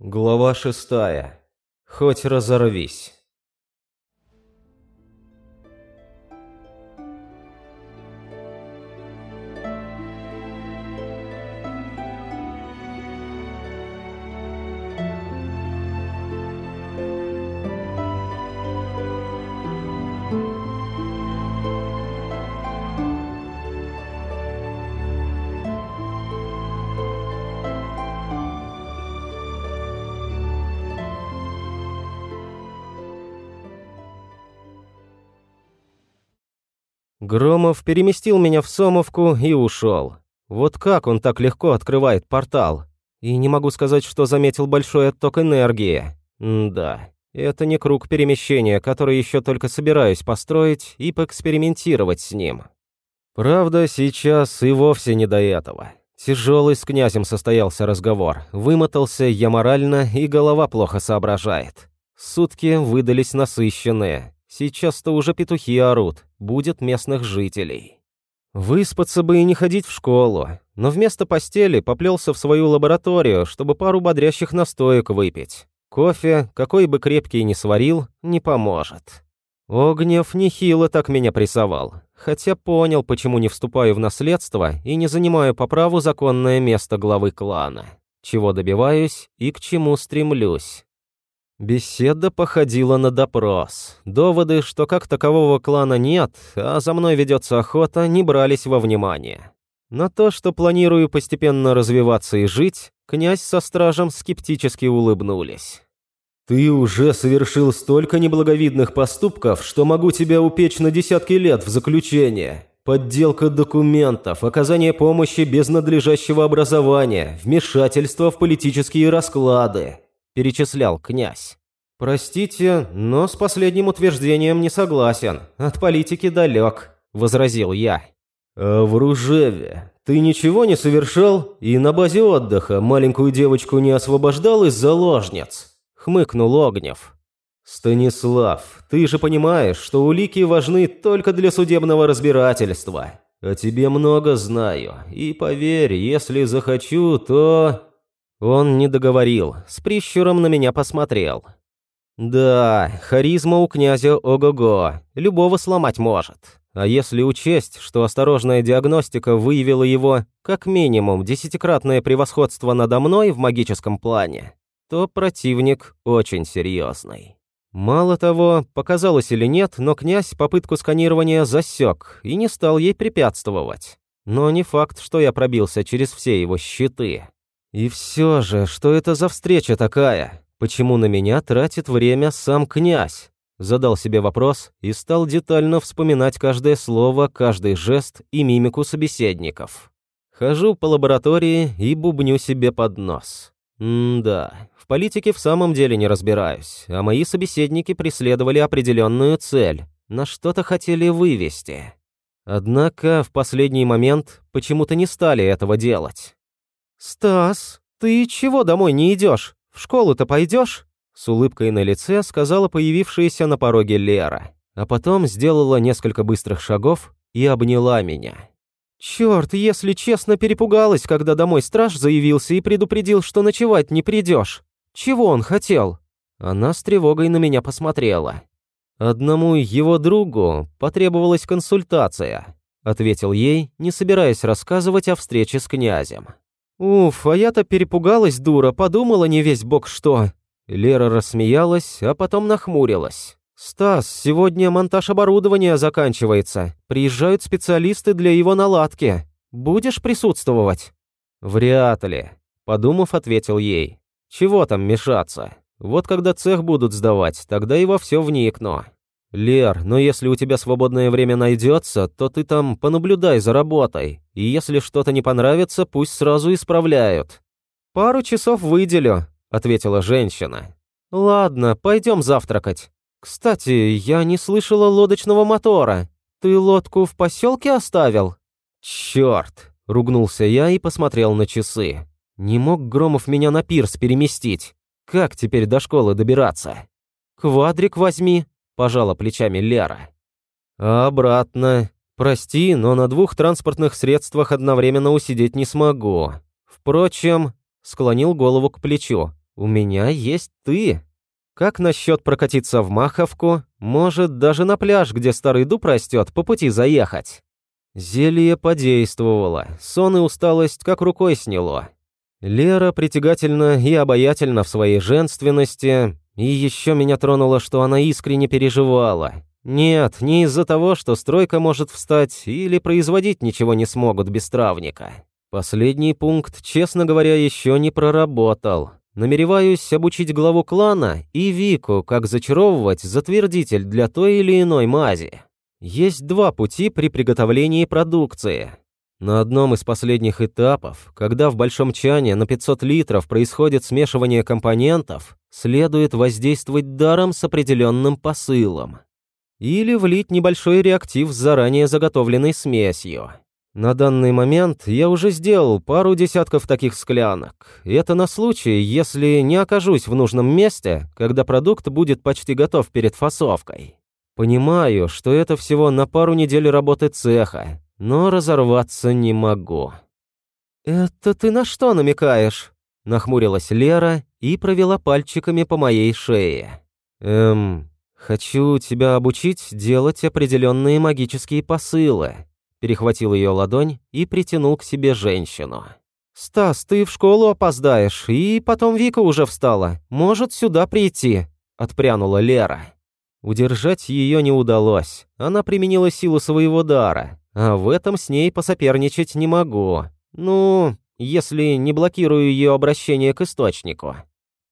Глава шестая. Хоть разорвись. Громов переместил меня в Сомовку и ушел. Вот как он так легко открывает портал? И не могу сказать, что заметил большой отток энергии. М да, это не круг перемещения, который еще только собираюсь построить и поэкспериментировать с ним. Правда, сейчас и вовсе не до этого. Тяжелый с князем состоялся разговор. Вымотался я морально, и голова плохо соображает. Сутки выдались насыщенные. Сейчас-то уже петухи орут, будет местных жителей. Выспаться бы и не ходить в школу, но вместо постели поплелся в свою лабораторию, чтобы пару бодрящих настоек выпить. Кофе, какой бы крепкий ни сварил, не поможет. Огнев нехило так меня прессовал, хотя понял, почему не вступаю в наследство и не занимаю по праву законное место главы клана. Чего добиваюсь и к чему стремлюсь. Беседа походила на допрос. Доводы, что как такового клана нет, а за мной ведется охота, не брались во внимание. На то, что планирую постепенно развиваться и жить, князь со стражем скептически улыбнулись. «Ты уже совершил столько неблаговидных поступков, что могу тебя упечь на десятки лет в заключение. Подделка документов, оказание помощи без надлежащего образования, вмешательство в политические расклады перечислял князь. «Простите, но с последним утверждением не согласен. От политики далек», – возразил я. «А в Ружеве ты ничего не совершал и на базе отдыха маленькую девочку не освобождал из заложниц?» – хмыкнул Огнев. «Станислав, ты же понимаешь, что улики важны только для судебного разбирательства. О тебе много знаю, и поверь, если захочу, то...» Он не договорил, с прищуром на меня посмотрел. Да, харизма у князя ого-го, любого сломать может. А если учесть, что осторожная диагностика выявила его как минимум десятикратное превосходство надо мной в магическом плане, то противник очень серьезный. Мало того, показалось или нет, но князь попытку сканирования засек и не стал ей препятствовать. Но не факт, что я пробился через все его щиты. И все же, что это за встреча такая? Почему на меня тратит время сам князь? Задал себе вопрос и стал детально вспоминать каждое слово, каждый жест и мимику собеседников. Хожу по лаборатории и бубню себе под нос. М-да, в политике в самом деле не разбираюсь, а мои собеседники преследовали определенную цель, на что-то хотели вывести. Однако в последний момент почему-то не стали этого делать. «Стас, ты чего домой не идешь? В школу-то пойдешь?» С улыбкой на лице сказала появившаяся на пороге Лера, а потом сделала несколько быстрых шагов и обняла меня. «Чёрт, если честно, перепугалась, когда домой страж заявился и предупредил, что ночевать не придешь. Чего он хотел?» Она с тревогой на меня посмотрела. «Одному его другу потребовалась консультация», — ответил ей, не собираясь рассказывать о встрече с князем. «Уф, а я-то перепугалась, дура, подумала не весь бог что». Лера рассмеялась, а потом нахмурилась. «Стас, сегодня монтаж оборудования заканчивается. Приезжают специалисты для его наладки. Будешь присутствовать?» «Вряд ли», — подумав, ответил ей. «Чего там мешаться? Вот когда цех будут сдавать, тогда и во все вникну». «Лер, но если у тебя свободное время найдется, то ты там понаблюдай за работой, и если что-то не понравится, пусть сразу исправляют». «Пару часов выделю», — ответила женщина. «Ладно, пойдем завтракать. Кстати, я не слышала лодочного мотора. Ты лодку в поселке оставил?» «Черт!» — ругнулся я и посмотрел на часы. «Не мог Громов меня на пирс переместить. Как теперь до школы добираться?» «Квадрик возьми», пожала плечами Лера. А обратно. Прости, но на двух транспортных средствах одновременно усидеть не смогу. Впрочем, склонил голову к плечу. У меня есть ты. Как насчет прокатиться в Маховку? Может, даже на пляж, где старый дуб растет, по пути заехать? Зелье подействовало, сон и усталость как рукой сняло. Лера притягательна и обаятельна в своей женственности, и еще меня тронуло, что она искренне переживала. Нет, не из-за того, что стройка может встать или производить ничего не смогут без травника. Последний пункт, честно говоря, еще не проработал. Намереваюсь обучить главу клана и Вику, как зачаровывать затвердитель для той или иной мази. Есть два пути при приготовлении продукции. На одном из последних этапов, когда в большом чане на 500 литров происходит смешивание компонентов, следует воздействовать даром с определенным посылом. Или влить небольшой реактив с заранее заготовленной смесью. На данный момент я уже сделал пару десятков таких склянок. Это на случай, если не окажусь в нужном месте, когда продукт будет почти готов перед фасовкой. Понимаю, что это всего на пару недель работы цеха, но разорваться не могу. «Это ты на что намекаешь?» Нахмурилась Лера и провела пальчиками по моей шее. «Эм, хочу тебя обучить делать определенные магические посылы перехватил ее ладонь и притянул к себе женщину. «Стас, ты в школу опоздаешь, и потом Вика уже встала. Может сюда прийти», — отпрянула Лера. Удержать ее не удалось. Она применила силу своего дара, а в этом с ней посоперничать не могу. Ну, если не блокирую ее обращение к источнику.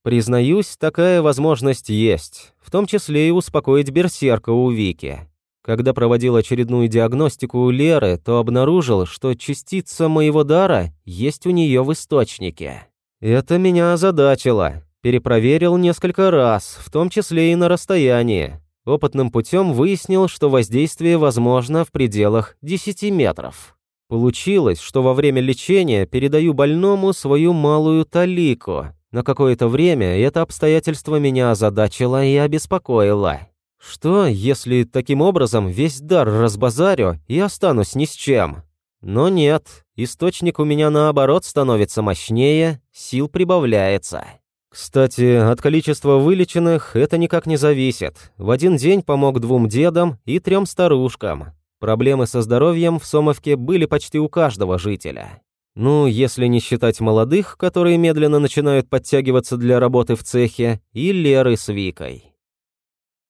Признаюсь, такая возможность есть, в том числе и успокоить берсерка у Вики. Когда проводил очередную диагностику у Леры, то обнаружил, что частица моего дара есть у нее в источнике. Это меня озадачило. Перепроверил несколько раз, в том числе и на расстоянии. Опытным путем выяснил, что воздействие возможно в пределах 10 метров. Получилось, что во время лечения передаю больному свою малую талику. На какое-то время это обстоятельство меня озадачило и обеспокоило. Что, если таким образом весь дар разбазарю и останусь ни с чем? Но нет, источник у меня наоборот становится мощнее, сил прибавляется. Кстати, от количества вылеченных это никак не зависит. В один день помог двум дедам и трем старушкам. Проблемы со здоровьем в Сомовке были почти у каждого жителя. Ну, если не считать молодых, которые медленно начинают подтягиваться для работы в цехе, и Леры с Викой.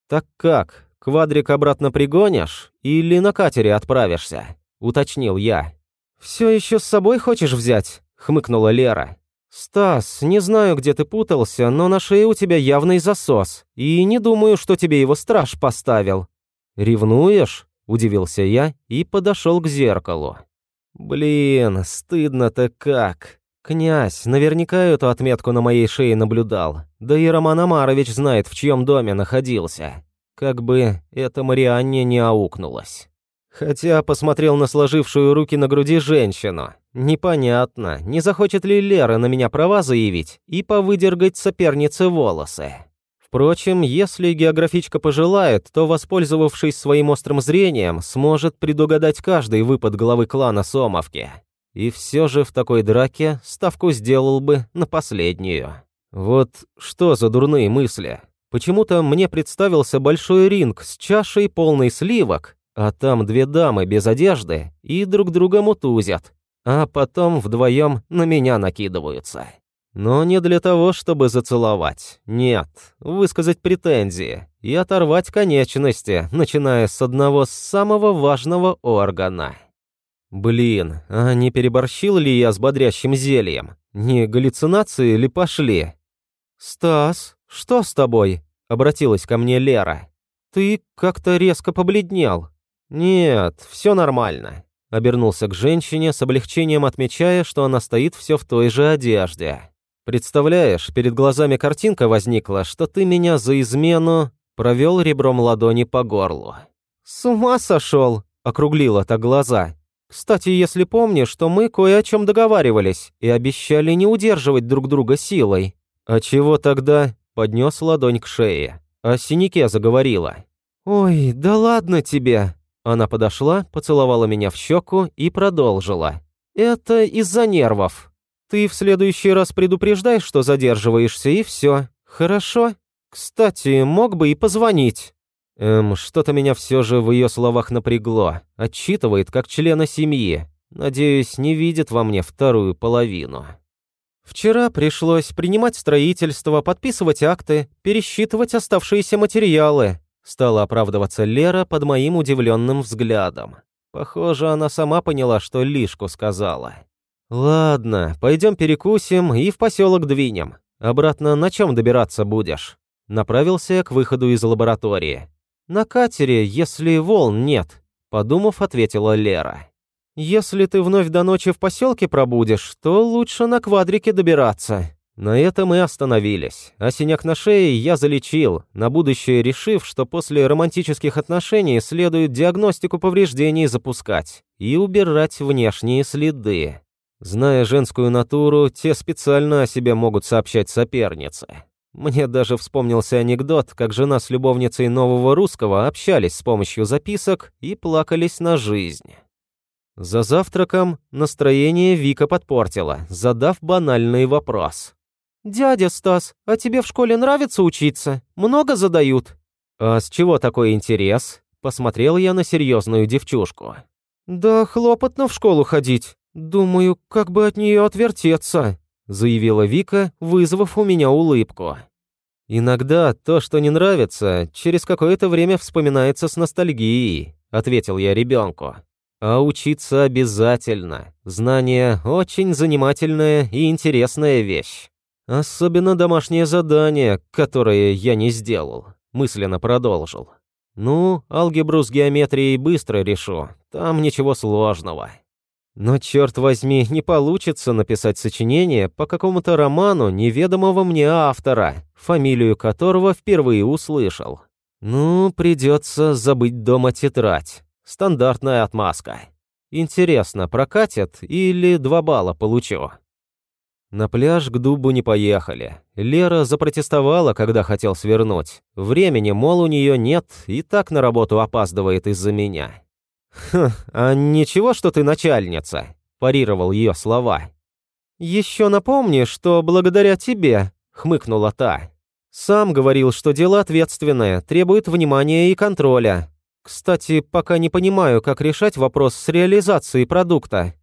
«Так как, квадрик обратно пригонишь или на катере отправишься?» — уточнил я. «Все еще с собой хочешь взять?» — хмыкнула Лера. «Стас, не знаю, где ты путался, но на шее у тебя явный засос, и не думаю, что тебе его страж поставил». «Ревнуешь?» — удивился я и подошел к зеркалу. «Блин, стыдно-то как. Князь наверняка эту отметку на моей шее наблюдал. Да и Роман Амарович знает, в чьем доме находился. Как бы это Марианне не аукнулось. Хотя посмотрел на сложившую руки на груди женщину. Непонятно, не захочет ли Лера на меня права заявить и повыдергать сопернице волосы. Впрочем, если географичка пожелает, то, воспользовавшись своим острым зрением, сможет предугадать каждый выпад главы клана Сомовки. И все же в такой драке ставку сделал бы на последнюю. Вот что за дурные мысли. Почему-то мне представился большой ринг с чашей полной сливок, а там две дамы без одежды и друг друга мутузят, а потом вдвоем на меня накидываются. Но не для того, чтобы зацеловать. Нет, высказать претензии и оторвать конечности, начиная с одного самого важного органа. Блин, а не переборщил ли я с бодрящим зельем? Не галлюцинации ли пошли? «Стас, что с тобой?» — обратилась ко мне Лера. «Ты как-то резко побледнел». «Нет, все нормально», — обернулся к женщине с облегчением отмечая, что она стоит все в той же одежде. «Представляешь, перед глазами картинка возникла, что ты меня за измену...» Провел ребром ладони по горлу. «С ума сошел!» — округлила так глаза. «Кстати, если помнишь, то мы кое о чем договаривались и обещали не удерживать друг друга силой. «А чего тогда?» — поднес ладонь к шее. О синяке заговорила. «Ой, да ладно тебе!» Она подошла, поцеловала меня в щеку и продолжила. «Это из-за нервов». Ты в следующий раз предупреждай, что задерживаешься, и все. Хорошо? Кстати, мог бы и позвонить». Эм, что-то меня все же в ее словах напрягло. Отчитывает как члена семьи. Надеюсь, не видит во мне вторую половину. Вчера пришлось принимать строительство, подписывать акты, пересчитывать оставшиеся материалы. Стала оправдываться Лера под моим удивленным взглядом. Похоже, она сама поняла, что лишку сказала. «Ладно, пойдем перекусим и в поселок двинем. Обратно на чем добираться будешь?» Направился к выходу из лаборатории. «На катере, если волн нет», — подумав, ответила Лера. «Если ты вновь до ночи в поселке пробудешь, то лучше на квадрике добираться». На этом мы остановились, а синяк на шее я залечил, на будущее решив, что после романтических отношений следует диагностику повреждений запускать и убирать внешние следы. Зная женскую натуру, те специально о себе могут сообщать сопернице. Мне даже вспомнился анекдот, как жена с любовницей нового русского общались с помощью записок и плакались на жизнь. За завтраком настроение Вика подпортила, задав банальный вопрос. «Дядя Стас, а тебе в школе нравится учиться? Много задают?» «А с чего такой интерес?» Посмотрел я на серьезную девчушку. «Да хлопотно в школу ходить. Думаю, как бы от нее отвертеться», заявила Вика, вызвав у меня улыбку. «Иногда то, что не нравится, через какое-то время вспоминается с ностальгией», ответил я ребенку. А учиться обязательно. Знание – очень занимательная и интересная вещь. Особенно домашнее задание, которое я не сделал. Мысленно продолжил. Ну, алгебру с геометрией быстро решу. Там ничего сложного. Но, черт возьми, не получится написать сочинение по какому-то роману неведомого мне автора, фамилию которого впервые услышал. Ну, придется забыть дома тетрадь. Стандартная отмазка. Интересно, прокатят или два балла получу? На пляж к дубу не поехали. Лера запротестовала, когда хотел свернуть. Времени, мол, у нее нет, и так на работу опаздывает из-за меня. «Хм, а ничего, что ты начальница?» – парировал ее слова. «Еще напомни, что благодаря тебе», – хмыкнула та. «Сам говорил, что дело ответственное, требует внимания и контроля. Кстати, пока не понимаю, как решать вопрос с реализацией продукта.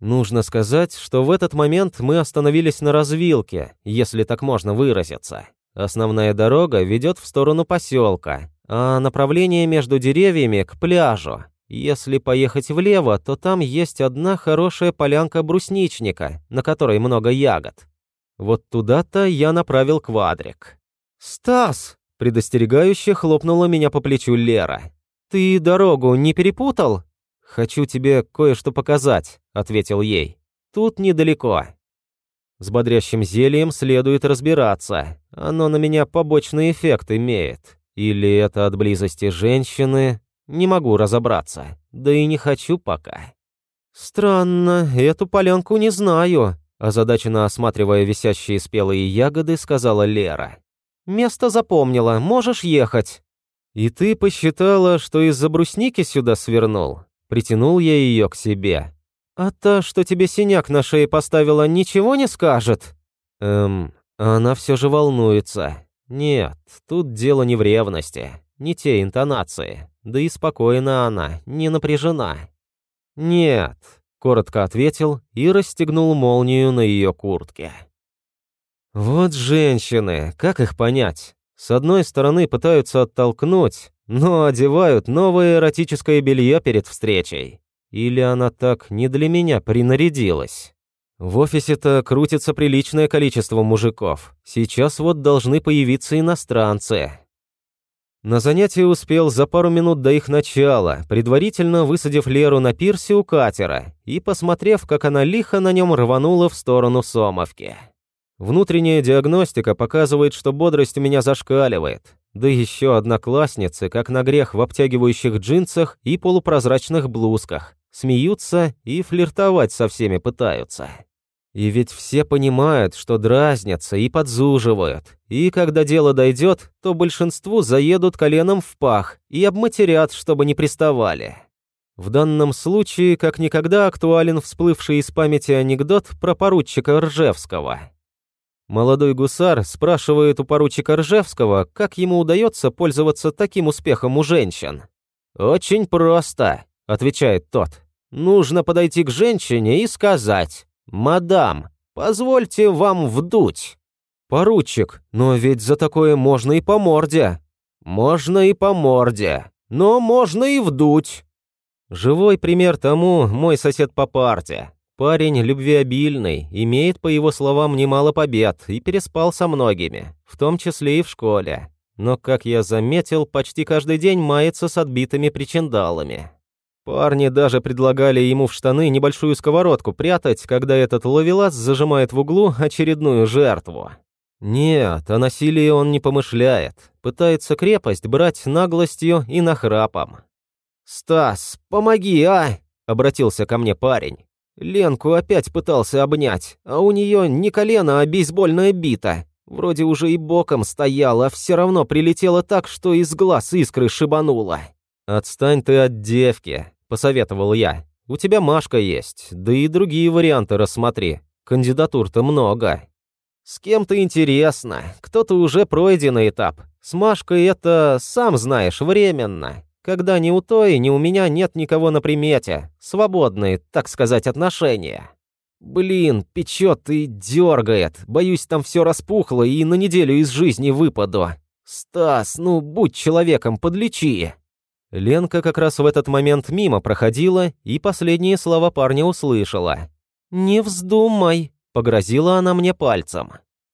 Нужно сказать, что в этот момент мы остановились на развилке, если так можно выразиться. Основная дорога ведет в сторону поселка, а направление между деревьями к пляжу. Если поехать влево, то там есть одна хорошая полянка брусничника, на которой много ягод. Вот туда-то я направил квадрик. «Стас!» Предостерегающе хлопнула меня по плечу Лера. «Ты дорогу не перепутал?» «Хочу тебе кое-что показать», — ответил ей. «Тут недалеко». С бодрящим зельем следует разбираться. Оно на меня побочный эффект имеет. Или это от близости женщины? Не могу разобраться. Да и не хочу пока. «Странно, эту полянку не знаю», озадаченно осматривая висящие спелые ягоды, сказала Лера. Место запомнила, можешь ехать». «И ты посчитала, что из-за брусники сюда свернул?» Притянул я ее к себе. «А та, что тебе синяк на шее поставила, ничего не скажет?» «Эм, она все же волнуется. Нет, тут дело не в ревности, не те интонации. Да и спокойна она, не напряжена». «Нет», — коротко ответил и расстегнул молнию на ее куртке. Вот женщины, как их понять? С одной стороны пытаются оттолкнуть, но одевают новое эротическое белье перед встречей. Или она так не для меня принарядилась? В офисе-то крутится приличное количество мужиков. Сейчас вот должны появиться иностранцы. На занятие успел за пару минут до их начала, предварительно высадив Леру на пирсе у катера и посмотрев, как она лихо на нем рванула в сторону Сомовки. Внутренняя диагностика показывает, что бодрость у меня зашкаливает. Да еще одноклассницы, как на грех в обтягивающих джинсах и полупрозрачных блузках, смеются и флиртовать со всеми пытаются. И ведь все понимают, что дразнятся и подзуживают. И когда дело дойдет, то большинству заедут коленом в пах и обматерят, чтобы не приставали. В данном случае, как никогда, актуален всплывший из памяти анекдот про поручика Ржевского. Молодой гусар спрашивает у поручика Ржевского, как ему удается пользоваться таким успехом у женщин. «Очень просто», — отвечает тот. «Нужно подойти к женщине и сказать, «Мадам, позвольте вам вдуть». «Поручик, но ведь за такое можно и по морде». «Можно и по морде, но можно и вдуть». Живой пример тому мой сосед по парте. Парень любвеобильный, имеет, по его словам, немало побед и переспал со многими, в том числе и в школе. Но, как я заметил, почти каждый день мается с отбитыми причиндалами. Парни даже предлагали ему в штаны небольшую сковородку прятать, когда этот ловелас зажимает в углу очередную жертву. Нет, о насилии он не помышляет. Пытается крепость брать наглостью и нахрапом. «Стас, помоги, а!» — обратился ко мне парень. Ленку опять пытался обнять, а у нее не колено, а бейсбольная бита. Вроде уже и боком стояла, а все равно прилетела так, что из глаз искры шибануло. «Отстань ты от девки», — посоветовал я. «У тебя Машка есть, да и другие варианты рассмотри. Кандидатур-то много». «С кем-то интересно, кто-то уже пройденный этап. С Машкой это, сам знаешь, временно когда ни у той, ни у меня нет никого на примете. Свободные, так сказать, отношения. Блин, печет и дергает. Боюсь, там все распухло и на неделю из жизни выпаду. Стас, ну будь человеком, подлечи. Ленка как раз в этот момент мимо проходила и последние слова парня услышала. «Не вздумай», — погрозила она мне пальцем.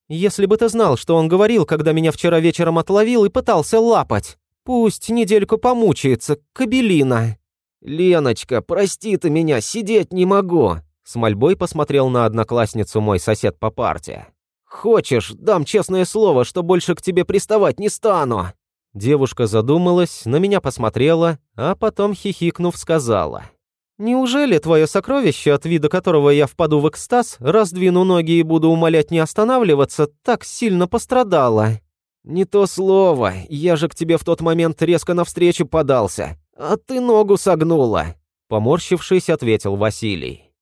«Если бы ты знал, что он говорил, когда меня вчера вечером отловил и пытался лапать. Пусть недельку помучается, кабелина. Леночка, прости ты меня, сидеть не могу. С мольбой посмотрел на одноклассницу мой сосед по парте. Хочешь, дам честное слово, что больше к тебе приставать не стану. Девушка задумалась, на меня посмотрела, а потом, хихикнув, сказала. «Неужели твое сокровище, от вида которого я впаду в экстаз, раздвину ноги и буду умолять не останавливаться, так сильно пострадало?» «Не то слово. Я же к тебе в тот момент резко навстречу подался. А ты ногу согнула», — поморщившись, ответил Василий.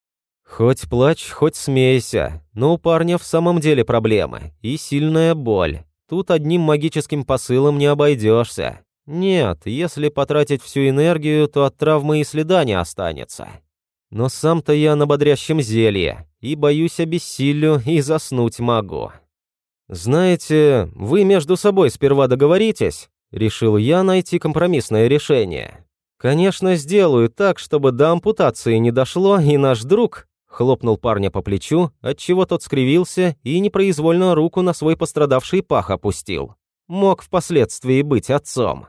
«Хоть плачь, хоть смейся, но у парня в самом деле проблемы и сильная боль. Тут одним магическим посылом не обойдешься. Нет, если потратить всю энергию, то от травмы и следа не останется. Но сам-то я на бодрящем зелье, и боюсь обессилю и заснуть могу». «Знаете, вы между собой сперва договоритесь», — решил я найти компромиссное решение. «Конечно, сделаю так, чтобы до ампутации не дошло, и наш друг...» Хлопнул парня по плечу, отчего тот скривился и непроизвольно руку на свой пострадавший пах опустил. Мог впоследствии быть отцом.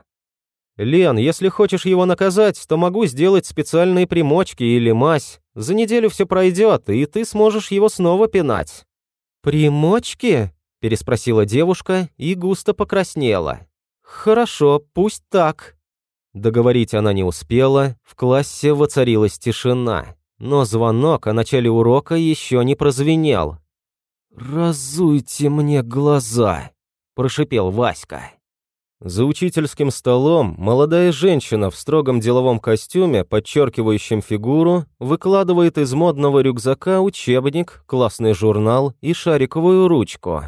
«Лен, если хочешь его наказать, то могу сделать специальные примочки или мазь. За неделю все пройдет, и ты сможешь его снова пинать». «Примочки?» переспросила девушка и густо покраснела. «Хорошо, пусть так». Договорить она не успела, в классе воцарилась тишина, но звонок о начале урока еще не прозвенел. «Разуйте мне глаза», – прошипел Васька. За учительским столом молодая женщина в строгом деловом костюме, подчеркивающем фигуру, выкладывает из модного рюкзака учебник, классный журнал и шариковую ручку.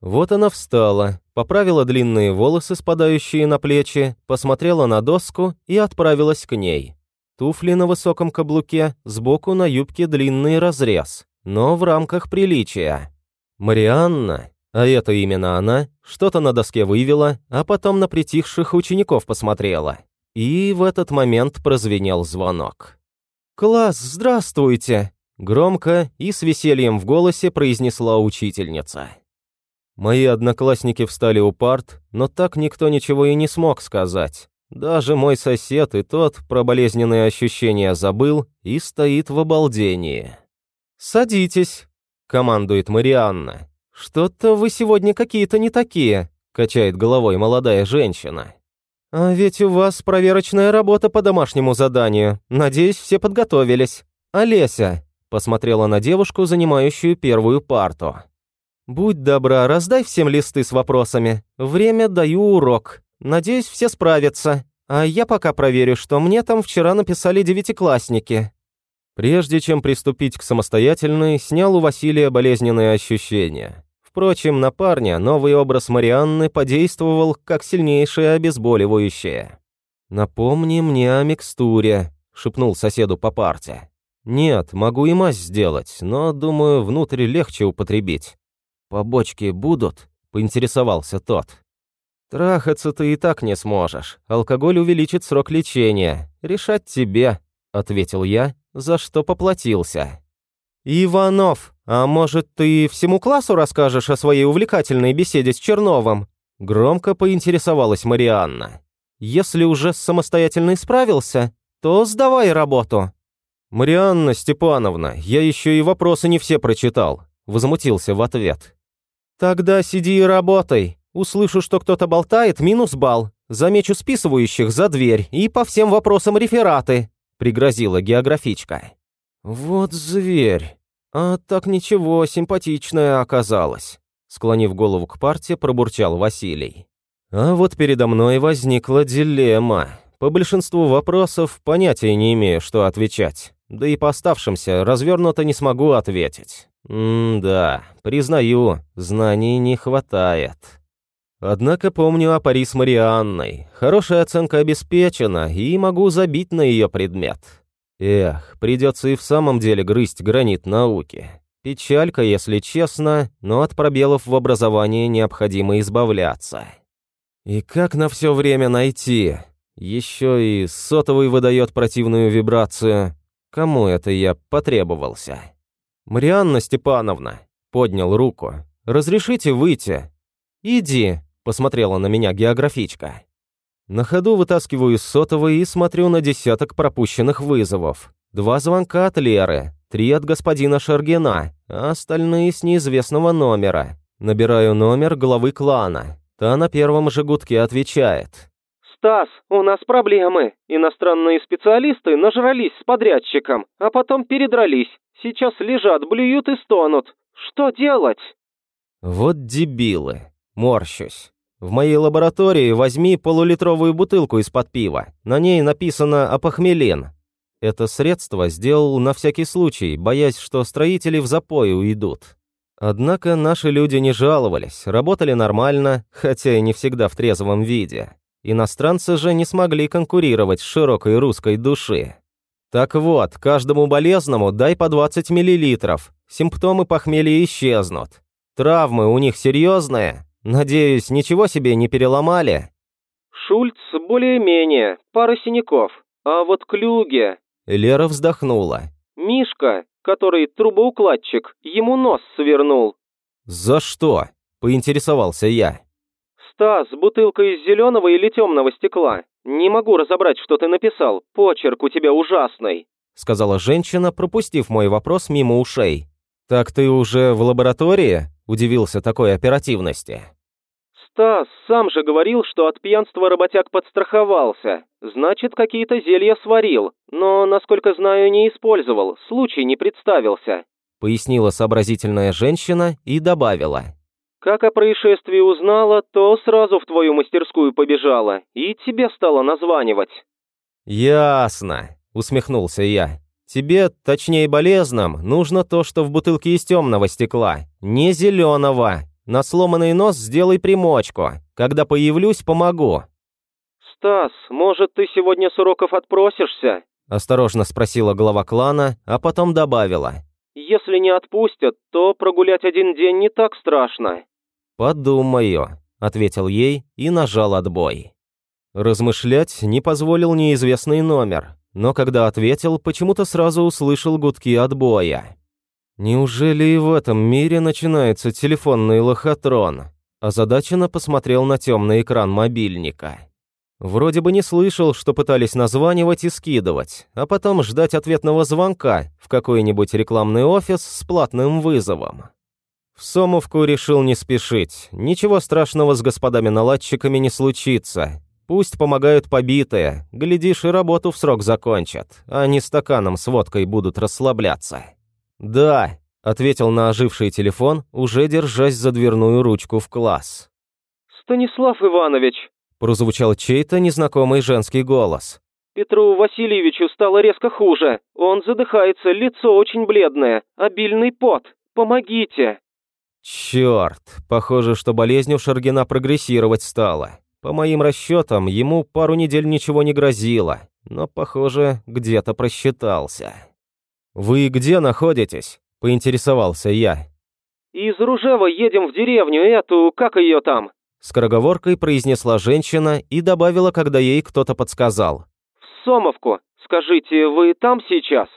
Вот она встала, поправила длинные волосы, спадающие на плечи, посмотрела на доску и отправилась к ней. Туфли на высоком каблуке, сбоку на юбке длинный разрез, но в рамках приличия. Марианна, а это именно она, что-то на доске вывела, а потом на притихших учеников посмотрела. И в этот момент прозвенел звонок. «Класс, здравствуйте!» Громко и с весельем в голосе произнесла учительница. Мои одноклассники встали у парт, но так никто ничего и не смог сказать. Даже мой сосед и тот про болезненные ощущения забыл и стоит в обалдении. «Садитесь», — командует Марианна. «Что-то вы сегодня какие-то не такие», — качает головой молодая женщина. «А ведь у вас проверочная работа по домашнему заданию. Надеюсь, все подготовились. Олеся», — посмотрела на девушку, занимающую первую парту. «Будь добра, раздай всем листы с вопросами. Время даю урок. Надеюсь, все справятся. А я пока проверю, что мне там вчера написали девятиклассники». Прежде чем приступить к самостоятельной, снял у Василия болезненные ощущения. Впрочем, на парня новый образ Марианны подействовал как сильнейшее обезболивающее. «Напомни мне о микстуре», — шепнул соседу по парте. «Нет, могу и мазь сделать, но, думаю, внутрь легче употребить». «Побочки будут?» — поинтересовался тот. «Трахаться ты и так не сможешь. Алкоголь увеличит срок лечения. Решать тебе», — ответил я, за что поплатился. «Иванов, а может, ты всему классу расскажешь о своей увлекательной беседе с Черновым?» Громко поинтересовалась Марианна. «Если уже самостоятельно справился, то сдавай работу». «Марианна Степановна, я еще и вопросы не все прочитал», возмутился в ответ. «Тогда сиди и работай. Услышу, что кто-то болтает, минус балл. Замечу списывающих за дверь и по всем вопросам рефераты», пригрозила географичка. «Вот зверь. А так ничего, симпатичная оказалась», склонив голову к парте, пробурчал Василий. А вот передо мной возникла дилемма. По большинству вопросов понятия не имею, что отвечать. Да и по оставшимся развернуто не смогу ответить. М-да, признаю, знаний не хватает. Однако помню о пари с Марианной. Хорошая оценка обеспечена, и могу забить на ее предмет. Эх, придется и в самом деле грызть гранит науки. Печалька, если честно, но от пробелов в образовании необходимо избавляться. И как на все время найти? Еще и сотовый выдает противную вибрацию. Кому это я потребовался? «Марианна Степановна», — поднял руку, — «разрешите выйти?» «Иди», — посмотрела на меня географичка. На ходу вытаскиваю сотовый и смотрю на десяток пропущенных вызовов. Два звонка от Леры, три от господина Шаргина, а остальные с неизвестного номера. Набираю номер главы клана. Та на первом же гудке отвечает. «Стас, у нас проблемы. Иностранные специалисты нажрались с подрядчиком, а потом передрались. Сейчас лежат, блюют и стонут. Что делать?» «Вот дебилы. Морщусь. В моей лаборатории возьми полулитровую бутылку из-под пива. На ней написано «Апохмелин». Это средство сделал на всякий случай, боясь, что строители в запой уйдут. Однако наши люди не жаловались, работали нормально, хотя и не всегда в трезвом виде. Иностранцы же не смогли конкурировать с широкой русской души. Так вот, каждому болезному дай по 20 мл. Симптомы похмелья исчезнут. Травмы у них серьезные. Надеюсь, ничего себе не переломали. Шульц более-менее, пара синяков. А вот Клюге... Лера вздохнула. Мишка, который трубоукладчик, ему нос свернул. За что? Поинтересовался я. Стас, бутылка из зеленого или темного стекла. «Не могу разобрать, что ты написал. Почерк у тебя ужасный», — сказала женщина, пропустив мой вопрос мимо ушей. «Так ты уже в лаборатории?» — удивился такой оперативности. «Стас сам же говорил, что от пьянства работяг подстраховался. Значит, какие-то зелья сварил, но, насколько знаю, не использовал, случай не представился», — пояснила сообразительная женщина и добавила. Как о происшествии узнала, то сразу в твою мастерскую побежала и тебе стала названивать». «Ясно», — усмехнулся я. «Тебе, точнее болезным, нужно то, что в бутылке из темного стекла, не зеленого. На сломанный нос сделай примочку. Когда появлюсь, помогу». «Стас, может, ты сегодня с уроков отпросишься?» – осторожно спросила глава клана, а потом добавила. «Если не отпустят, то прогулять один день не так страшно». «Подумаю», — ответил ей и нажал отбой. Размышлять не позволил неизвестный номер, но когда ответил, почему-то сразу услышал гудки отбоя. Неужели и в этом мире начинается телефонный лохотрон? Озадаченно посмотрел на темный экран мобильника. Вроде бы не слышал, что пытались названивать и скидывать, а потом ждать ответного звонка в какой-нибудь рекламный офис с платным вызовом. В Сомовку решил не спешить. Ничего страшного с господами-наладчиками не случится. Пусть помогают побитые, глядишь, и работу в срок закончат, а не стаканом с водкой будут расслабляться. «Да», — ответил на оживший телефон, уже держась за дверную ручку в класс. «Станислав Иванович», прозвучал чей-то незнакомый женский голос. Петру Васильевичу стало резко хуже. Он задыхается, лицо очень бледное, обильный пот. Помогите!» Черт, похоже, что болезнь у Шаргина прогрессировать стала. По моим расчетам, ему пару недель ничего не грозило, но, похоже, где-то просчитался. «Вы где находитесь?» – поинтересовался я. «Из Ружева едем в деревню эту, как ее там?» Скороговоркой произнесла женщина и добавила, когда ей кто-то подсказал. «В Сомовку. Скажите, вы там сейчас?»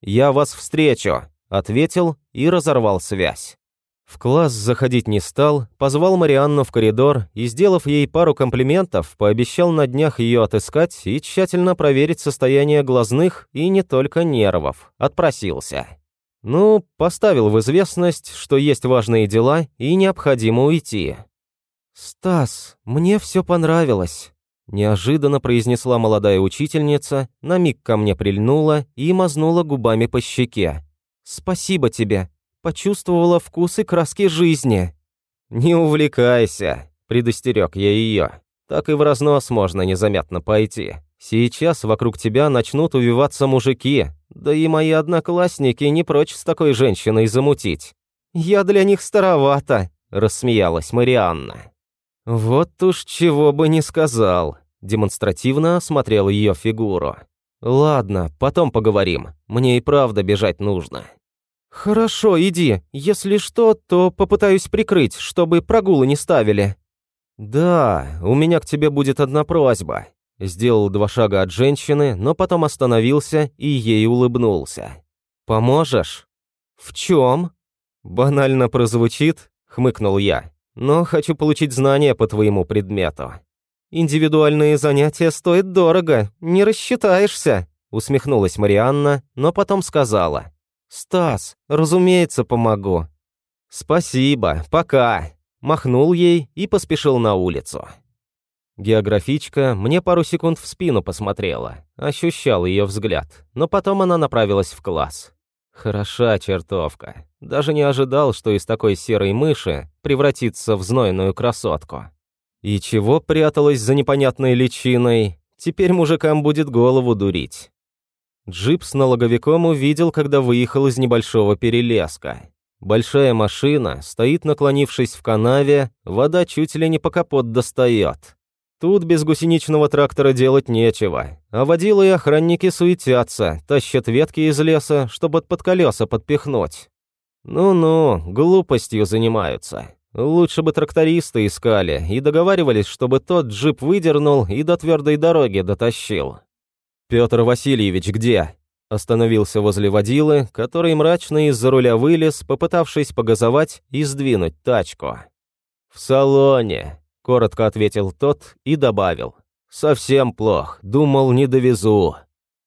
«Я вас встречу», – ответил и разорвал связь. В класс заходить не стал, позвал Марианну в коридор и, сделав ей пару комплиментов, пообещал на днях ее отыскать и тщательно проверить состояние глазных и не только нервов. Отпросился. Ну, поставил в известность, что есть важные дела и необходимо уйти. «Стас, мне все понравилось», – неожиданно произнесла молодая учительница, на миг ко мне прильнула и мазнула губами по щеке. «Спасибо тебе, почувствовала вкус и краски жизни». «Не увлекайся», – предостерег я ее. «Так и в разнос можно незаметно пойти. Сейчас вокруг тебя начнут увиваться мужики, да и мои одноклассники не прочь с такой женщиной замутить». «Я для них старовата», – рассмеялась Марианна. «Вот уж чего бы не сказал», – демонстративно осмотрел ее фигуру. «Ладно, потом поговорим. Мне и правда бежать нужно». «Хорошо, иди. Если что, то попытаюсь прикрыть, чтобы прогулы не ставили». «Да, у меня к тебе будет одна просьба». Сделал два шага от женщины, но потом остановился и ей улыбнулся. «Поможешь?» «В чем?» «Банально прозвучит», — хмыкнул я. «Но хочу получить знания по твоему предмету». «Индивидуальные занятия стоят дорого, не рассчитаешься», — усмехнулась Марианна, но потом сказала. «Стас, разумеется, помогу». «Спасибо, пока», – махнул ей и поспешил на улицу. Географичка мне пару секунд в спину посмотрела, ощущал ее взгляд, но потом она направилась в класс. Хороша чертовка. Даже не ожидал, что из такой серой мыши превратится в знойную красотку. И чего пряталась за непонятной личиной, теперь мужикам будет голову дурить. Джип с налоговиком увидел, когда выехал из небольшого перелеска. Большая машина стоит, наклонившись в канаве, вода чуть ли не по капот достает. Тут без гусеничного трактора делать нечего, а водилы и охранники суетятся, тащат ветки из леса, чтобы под колеса подпихнуть. Ну-ну, глупостью занимаются. Лучше бы трактористы искали и договаривались, чтобы тот джип выдернул и до твердой дороги дотащил. «Петр Васильевич где?» Остановился возле водилы, который мрачно из-за руля вылез, попытавшись погазовать и сдвинуть тачку. «В салоне», — коротко ответил тот и добавил. «Совсем плох, думал, не довезу».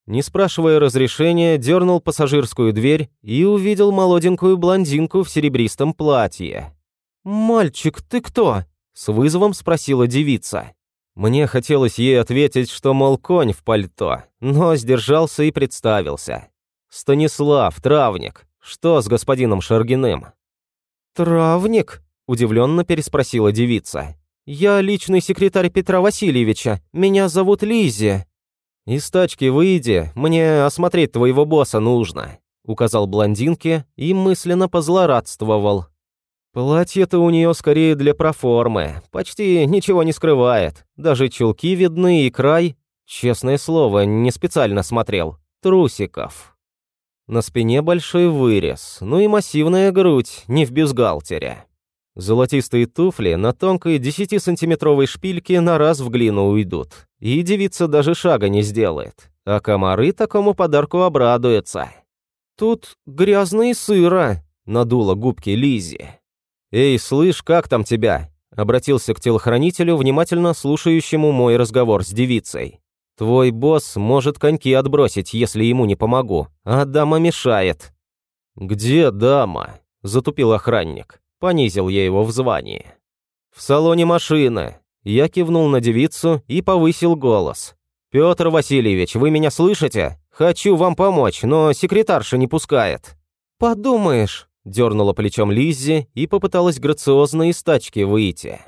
Не спрашивая разрешения, дернул пассажирскую дверь и увидел молоденькую блондинку в серебристом платье. «Мальчик, ты кто?» — с вызовом спросила девица. Мне хотелось ей ответить, что, мол, конь в пальто, но сдержался и представился. «Станислав, травник. Что с господином Шаргиным?» «Травник?» – удивленно переспросила девица. «Я личный секретарь Петра Васильевича. Меня зовут Лиззи». «Из тачки выйди, мне осмотреть твоего босса нужно», – указал блондинке и мысленно позлорадствовал. Платье-то у нее скорее для проформы, почти ничего не скрывает. Даже чулки видны и край, честное слово, не специально смотрел, трусиков. На спине большой вырез, ну и массивная грудь, не в бюстгальтере. Золотистые туфли на тонкой 10-сантиметровой шпильке на раз в глину уйдут, и девица даже шага не сделает, а комары такому подарку обрадуются. «Тут грязно и сыро», — надула губки Лизи. «Эй, слышь, как там тебя?» Обратился к телохранителю, внимательно слушающему мой разговор с девицей. «Твой босс может коньки отбросить, если ему не помогу, а дама мешает». «Где дама?» – затупил охранник. Понизил я его в звании. «В салоне машины». Я кивнул на девицу и повысил голос. «Петр Васильевич, вы меня слышите? Хочу вам помочь, но секретарша не пускает». «Подумаешь», Дернула плечом Лиззи и попыталась грациозно из тачки выйти.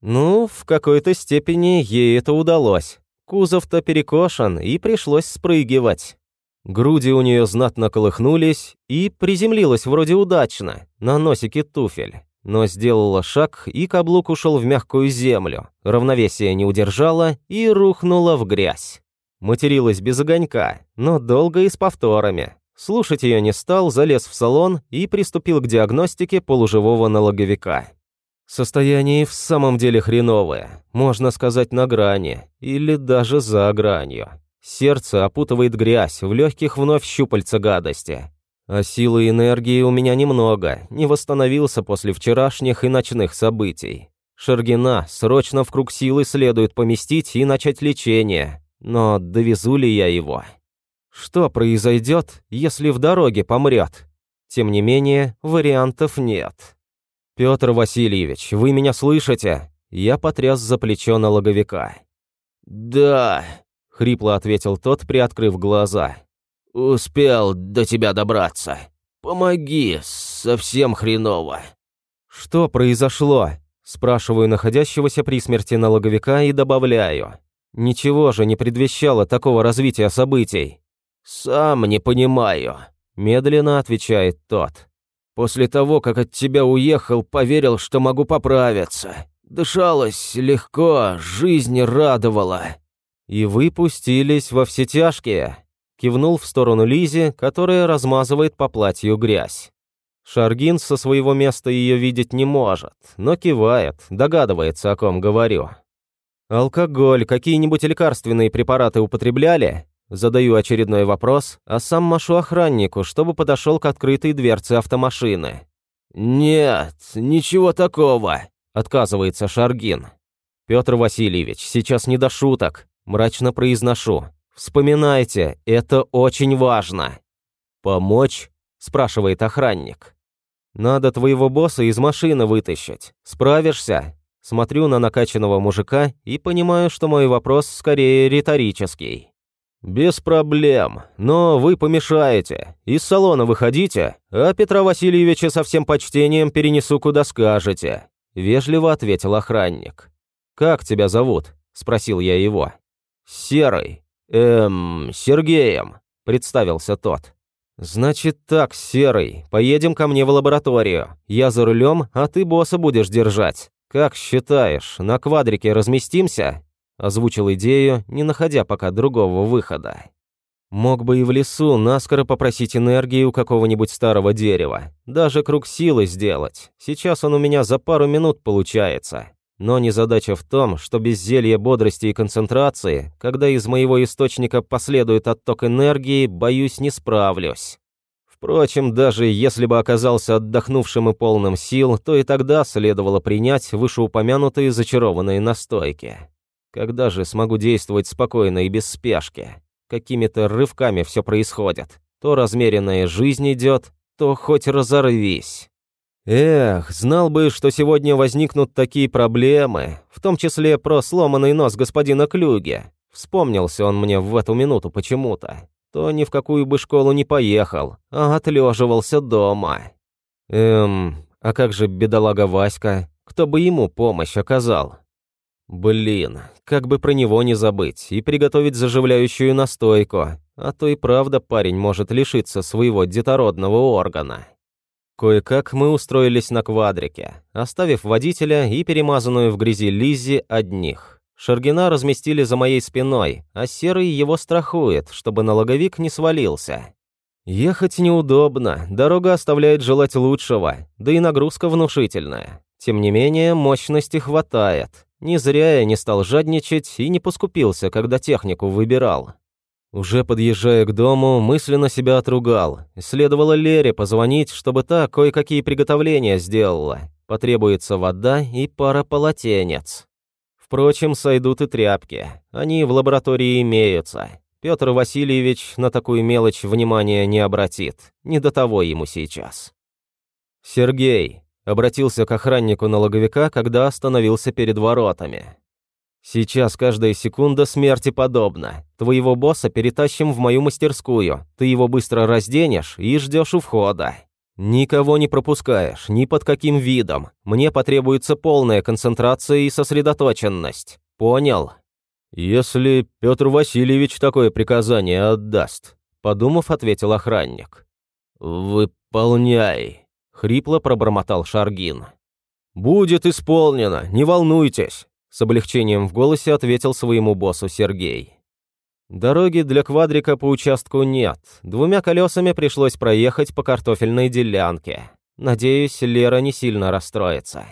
Ну, в какой-то степени ей это удалось. Кузов-то перекошен, и пришлось спрыгивать. Груди у нее знатно колыхнулись и приземлилась вроде удачно, на носике туфель. Но сделала шаг, и каблук ушел в мягкую землю, равновесие не удержала и рухнула в грязь. Материлась без огонька, но долго и с повторами. Слушать ее не стал, залез в салон и приступил к диагностике полуживого налоговика. Состояние в самом деле хреновое, можно сказать, на грани, или даже за гранью. Сердце опутывает грязь, в легких вновь щупальца гадости. А силы и энергии у меня немного, не восстановился после вчерашних и ночных событий. Шаргина срочно в круг силы следует поместить и начать лечение, но довезу ли я его? Что произойдет, если в дороге помрет? Тем не менее, вариантов нет. Петр Васильевич, вы меня слышите? Я потряс за плечо налоговика. «Да», — хрипло ответил тот, приоткрыв глаза. «Успел до тебя добраться. Помоги, совсем хреново». «Что произошло?» Спрашиваю находящегося при смерти налоговика и добавляю. Ничего же не предвещало такого развития событий. «Сам не понимаю», – медленно отвечает тот. «После того, как от тебя уехал, поверил, что могу поправиться. Дышалось легко, жизнь радовала». «И вы пустились во все тяжкие», – кивнул в сторону Лизи, которая размазывает по платью грязь. Шаргин со своего места ее видеть не может, но кивает, догадывается, о ком говорю. «Алкоголь, какие-нибудь лекарственные препараты употребляли?» Задаю очередной вопрос, а сам машу охраннику, чтобы подошел к открытой дверце автомашины. «Нет, ничего такого», — отказывается Шаргин. «Петр Васильевич, сейчас не до шуток», — мрачно произношу. «Вспоминайте, это очень важно». «Помочь?» — спрашивает охранник. «Надо твоего босса из машины вытащить. Справишься?» Смотрю на накачанного мужика и понимаю, что мой вопрос скорее риторический. «Без проблем, но вы помешаете. Из салона выходите, а Петра Васильевича со всем почтением перенесу, куда скажете», – вежливо ответил охранник. «Как тебя зовут?» – спросил я его. «Серый. Эм, Сергеем», – представился тот. «Значит так, Серый, поедем ко мне в лабораторию. Я за рулем, а ты босса будешь держать. Как считаешь, на квадрике разместимся?» Озвучил идею, не находя пока другого выхода. Мог бы и в лесу наскоро попросить энергии у какого-нибудь старого дерева. Даже круг силы сделать. Сейчас он у меня за пару минут получается. Но не задача в том, что без зелья бодрости и концентрации, когда из моего источника последует отток энергии, боюсь, не справлюсь. Впрочем, даже если бы оказался отдохнувшим и полным сил, то и тогда следовало принять вышеупомянутые зачарованные настойки. Когда же смогу действовать спокойно и без спешки? Какими-то рывками все происходит. То размеренная жизнь идет, то хоть разорвись. Эх, знал бы, что сегодня возникнут такие проблемы, в том числе про сломанный нос господина Клюге. Вспомнился он мне в эту минуту почему-то. То ни в какую бы школу не поехал, а отлеживался дома. Эм, а как же бедолага Васька? Кто бы ему помощь оказал? Блин, как бы про него не забыть и приготовить заживляющую настойку, а то и правда парень может лишиться своего детородного органа. Кое-как мы устроились на квадрике, оставив водителя и перемазанную в грязи Лиззи одних. Шаргина разместили за моей спиной, а Серый его страхует, чтобы налоговик не свалился. Ехать неудобно, дорога оставляет желать лучшего, да и нагрузка внушительная. Тем не менее, мощности хватает. Не зря я не стал жадничать и не поскупился, когда технику выбирал. Уже подъезжая к дому, мысленно себя отругал. Следовало Лере позвонить, чтобы та кое-какие приготовления сделала. Потребуется вода и пара полотенец. Впрочем, сойдут и тряпки. Они в лаборатории имеются. Петр Васильевич на такую мелочь внимания не обратит. Не до того ему сейчас. «Сергей, Обратился к охраннику налоговика, когда остановился перед воротами. «Сейчас каждая секунда смерти подобна. Твоего босса перетащим в мою мастерскую. Ты его быстро разденешь и ждешь у входа». Никого не пропускаешь, ни под каким видом. Мне потребуется полная концентрация и сосредоточенность. Понял? Если Петр Васильевич такое приказание отдаст, подумав, ответил охранник. Выполняй, хрипло пробормотал Шаргин. Будет исполнено, не волнуйтесь, с облегчением в голосе ответил своему боссу Сергей. Дороги для квадрика по участку нет. Двумя колесами пришлось проехать по картофельной делянке. Надеюсь, Лера не сильно расстроится.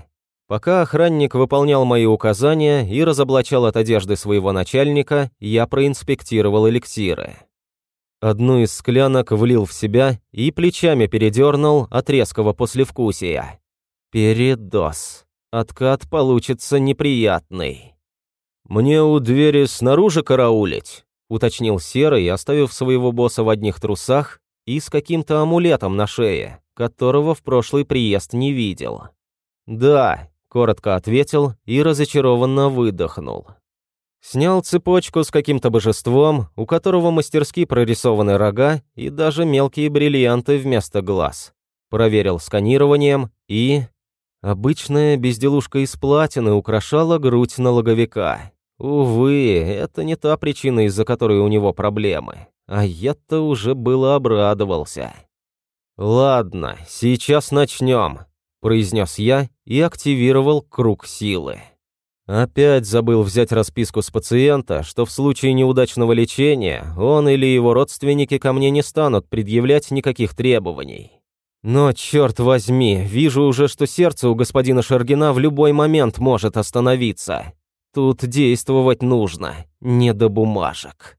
Пока охранник выполнял мои указания и разоблачал от одежды своего начальника, я проинспектировал эликсиры. Одну из склянок влил в себя и плечами передернул от резкого послевкусия. Передоз. Откат получится неприятный. «Мне у двери снаружи караулить?» уточнил Серый, оставив своего босса в одних трусах и с каким-то амулетом на шее, которого в прошлый приезд не видел. «Да», — коротко ответил и разочарованно выдохнул. Снял цепочку с каким-то божеством, у которого мастерски прорисованы рога и даже мелкие бриллианты вместо глаз. Проверил сканированием и... Обычная безделушка из платины украшала грудь налоговика. Увы, это не та причина, из-за которой у него проблемы. А я-то уже было обрадовался. «Ладно, сейчас начнем», — произнес я и активировал круг силы. Опять забыл взять расписку с пациента, что в случае неудачного лечения он или его родственники ко мне не станут предъявлять никаких требований. Но, черт возьми, вижу уже, что сердце у господина Шаргина в любой момент может остановиться. Тут действовать нужно, не до бумажек.